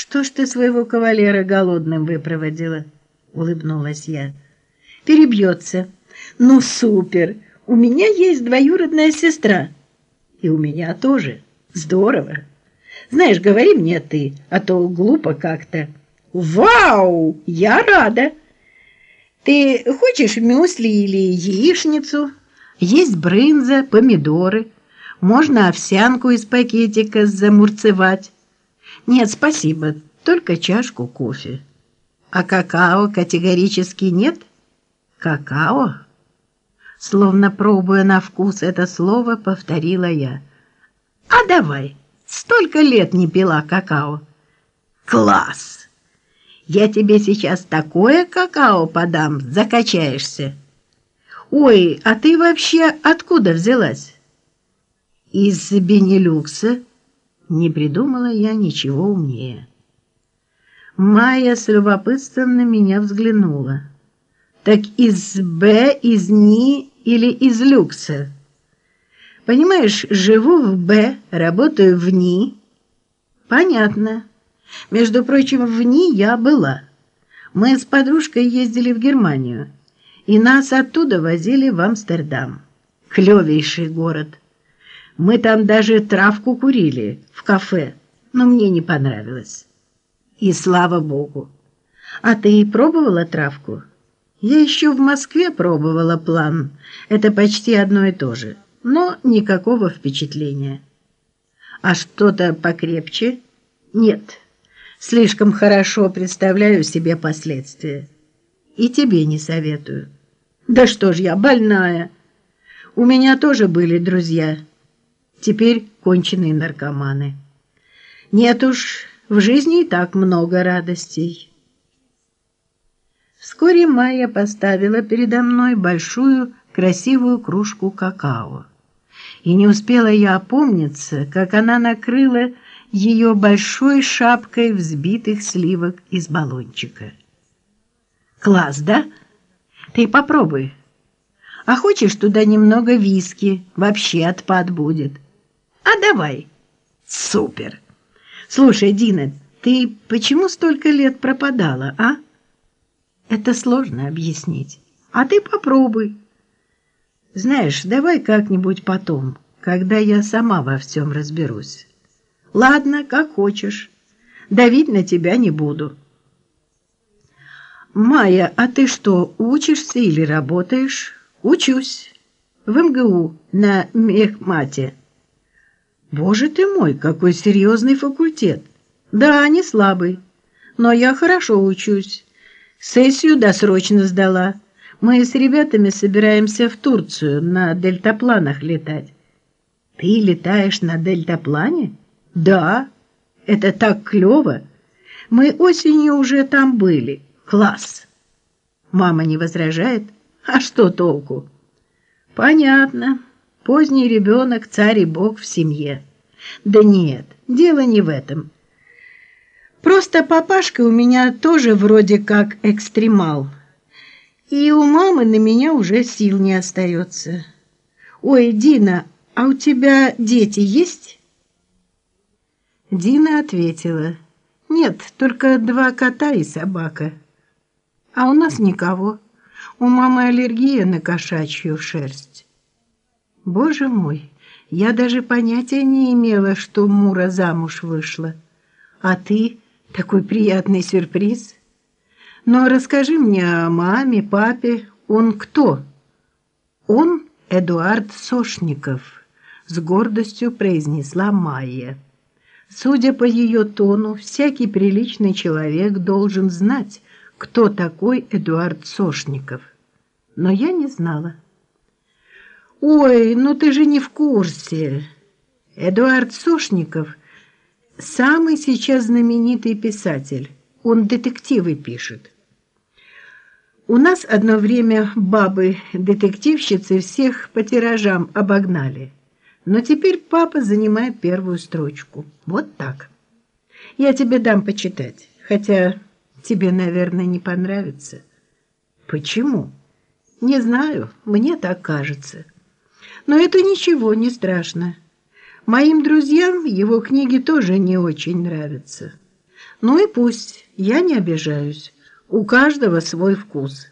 «Что ж ты своего кавалера голодным выпроводила?» — улыбнулась я. «Перебьется. Ну, супер! У меня есть двоюродная сестра. И у меня тоже. Здорово. Знаешь, говори мне ты, а то глупо как-то. Вау! Я рада! Ты хочешь мюсли или яичницу? Есть брынза, помидоры. Можно овсянку из пакетика замурцевать. Нет, спасибо, только чашку кофе. А какао категорически нет? Какао? Словно пробуя на вкус это слово, повторила я. А давай, столько лет не пила какао. Класс! Я тебе сейчас такое какао подам, закачаешься. Ой, а ты вообще откуда взялась? Из Бенилюкса. Не придумала я ничего умнее. Майя с любопытством на меня взглянула. «Так из Б, из НИ или из люкса?» «Понимаешь, живу в Б, работаю в НИ». «Понятно. Между прочим, в НИ я была. Мы с подружкой ездили в Германию, и нас оттуда возили в Амстердам. Клевейший город». Мы там даже травку курили в кафе, но мне не понравилось. И слава богу. А ты пробовала травку? Я еще в Москве пробовала план. Это почти одно и то же, но никакого впечатления. А что-то покрепче? Нет. Слишком хорошо представляю себе последствия. И тебе не советую. Да что ж я больная. У меня тоже были друзья теперь конченые наркоманы. Нет уж, в жизни и так много радостей. Вскоре Майя поставила передо мной большую красивую кружку какао. И не успела я опомниться, как она накрыла ее большой шапкой взбитых сливок из баллончика. «Класс, да? Ты попробуй. А хочешь туда немного виски? Вообще отпад будет». А давай. Супер. Слушай, Дина, ты почему столько лет пропадала, а? Это сложно объяснить. А ты попробуй. Знаешь, давай как-нибудь потом, когда я сама во всем разберусь. Ладно, как хочешь. Давить на тебя не буду. Майя, а ты что, учишься или работаешь? Учусь. В МГУ на мехмате. Боже ты мой, какой серьезный факультет. Да, не слабый, но я хорошо учусь. Сессию досрочно сдала. Мы с ребятами собираемся в Турцию на дельтапланах летать. Ты летаешь на дельтаплане? Да, это так клево. Мы осенью уже там были. Класс. Мама не возражает? А что толку? Понятно. Поздний ребенок, царь и бог в семье. Да нет, дело не в этом. Просто папашка у меня тоже вроде как экстремал. И у мамы на меня уже сил не остается. Ой, Дина, а у тебя дети есть? Дина ответила. Нет, только два кота и собака. А у нас никого. У мамы аллергия на кошачью шерсть. Боже мой, я даже понятия не имела, что Мура замуж вышла. А ты такой приятный сюрприз. Но расскажи мне о маме, папе. Он кто? Он Эдуард Сошников, с гордостью произнесла Майя. Судя по ее тону, всякий приличный человек должен знать, кто такой Эдуард Сошников. Но я не знала. «Ой, ну ты же не в курсе!» Эдуард Сушников – самый сейчас знаменитый писатель. Он детективы пишет. У нас одно время бабы-детективщицы всех по тиражам обогнали. Но теперь папа занимает первую строчку. Вот так. Я тебе дам почитать, хотя тебе, наверное, не понравится. Почему? Не знаю, мне так кажется. Но это ничего, не страшно. Моим друзьям его книги тоже не очень нравятся. Ну и пусть, я не обижаюсь. У каждого свой вкус.